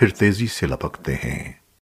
پھر تیزی سے لپکتے ہیں۔